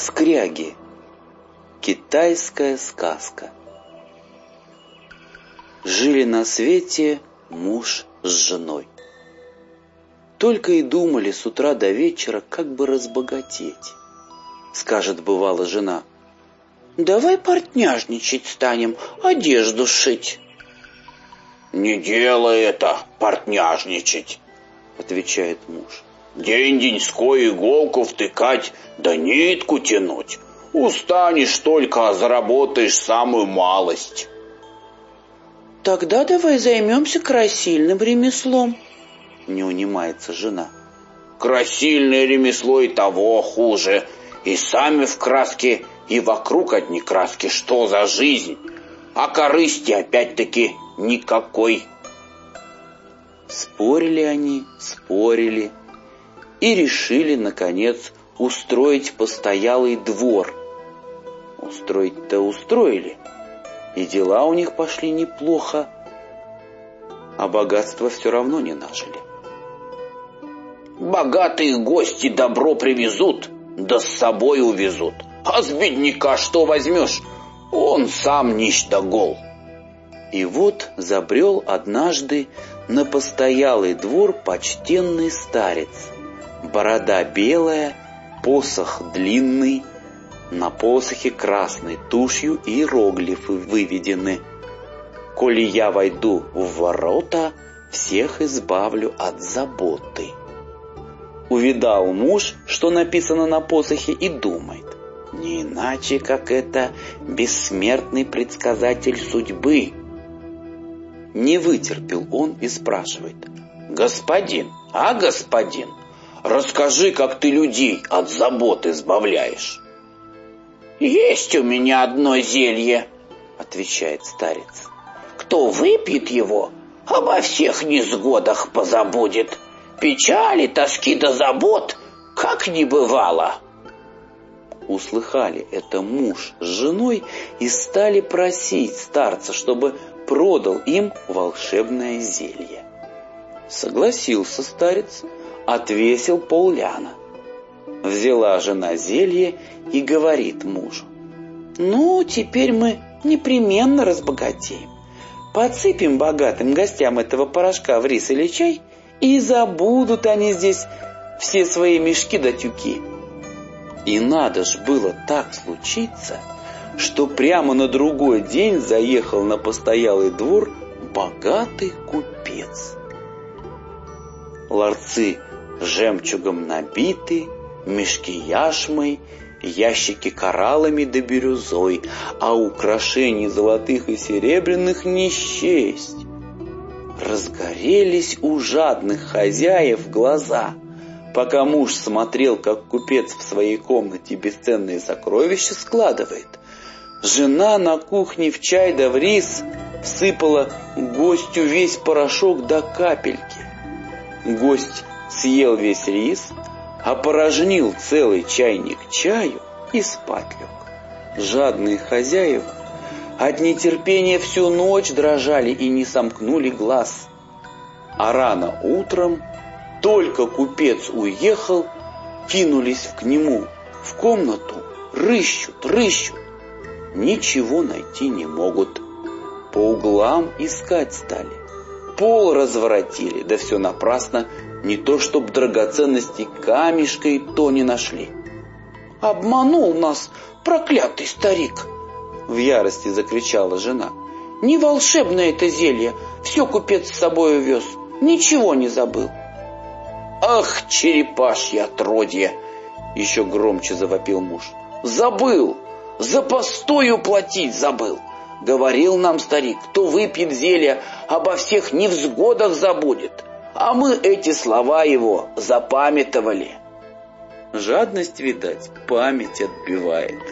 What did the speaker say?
Скряги. Китайская сказка. Жили на свете муж с женой. Только и думали с утра до вечера, как бы разбогатеть. Скажет бывала жена. Давай портняжничать станем, одежду шить. Не делай это, портняжничать, отвечает муж. День-деньской иголку втыкать, да нитку тянуть. Устанешь только, а заработаешь самую малость. Тогда давай займемся красильным ремеслом. Не унимается жена. Красильное ремесло и того хуже. И сами в краске, и вокруг одни краски. Что за жизнь? А корысти опять-таки никакой. Спорили они, спорили, и решили, наконец, устроить постоялый двор. Устроить-то устроили, и дела у них пошли неплохо, а богатства все равно не нажили. Богатые гости добро привезут, да с собой увезут. А с бедняка что возьмешь? Он сам нищ да гол. И вот забрел однажды на постоялый двор почтенный старец — борода белая, посох длинный, на посохе красной тушью иероглифы выведены. Коли я войду в ворота, всех избавлю от заботы. Увидал муж, что написано на посохе, и думает, не иначе, как это бессмертный предсказатель судьбы. Не вытерпел он и спрашивает, «Господин, а господин, Расскажи, как ты людей от забот избавляешь. Есть у меня одно зелье, отвечает старец. Кто выпьет его, обо всех несгодах позабудет. Печали, тоски да забот, как не бывало. Услыхали это муж с женой и стали просить старца, чтобы продал им волшебное зелье. Согласился старец, отвесил полляна. Взяла жена зелье и говорит мужу. «Ну, теперь мы непременно разбогатеем. Подсыпем богатым гостям этого порошка в рис или чай, и забудут они здесь все свои мешки да тюки». И надо ж было так случиться, что прямо на другой день заехал на постоялый двор богатый купец. Ларцы жемчугом набиты, мешки яшмой, ящики кораллами да бирюзой, а украшений золотых и серебряных не счесть. Разгорелись у жадных хозяев глаза, пока муж смотрел, как купец в своей комнате бесценные сокровища складывает. Жена на кухне в чай да в рис всыпала гостю весь порошок до капельки. Гость съел весь рис, опорожнил целый чайник чаю и спать лег. Жадные хозяева от нетерпения всю ночь дрожали и не сомкнули глаз. А рано утром, только купец уехал, кинулись к нему в комнату, рыщут, рыщут, ничего найти не могут. По углам искать стали, пол разворотили, да все напрасно, не то чтоб драгоценности камешка и то не нашли. «Обманул нас проклятый старик!» В ярости закричала жена. «Не волшебное это зелье, все купец с собой увез, ничего не забыл». «Ах, черепашье отродье!» Еще громче завопил муж. «Забыл! За постою платить забыл!» Говорил нам старик, кто выпьет зелье, обо всех невзгодах забудет а мы эти слова его запамятовали. Жадность, видать, память отбивает.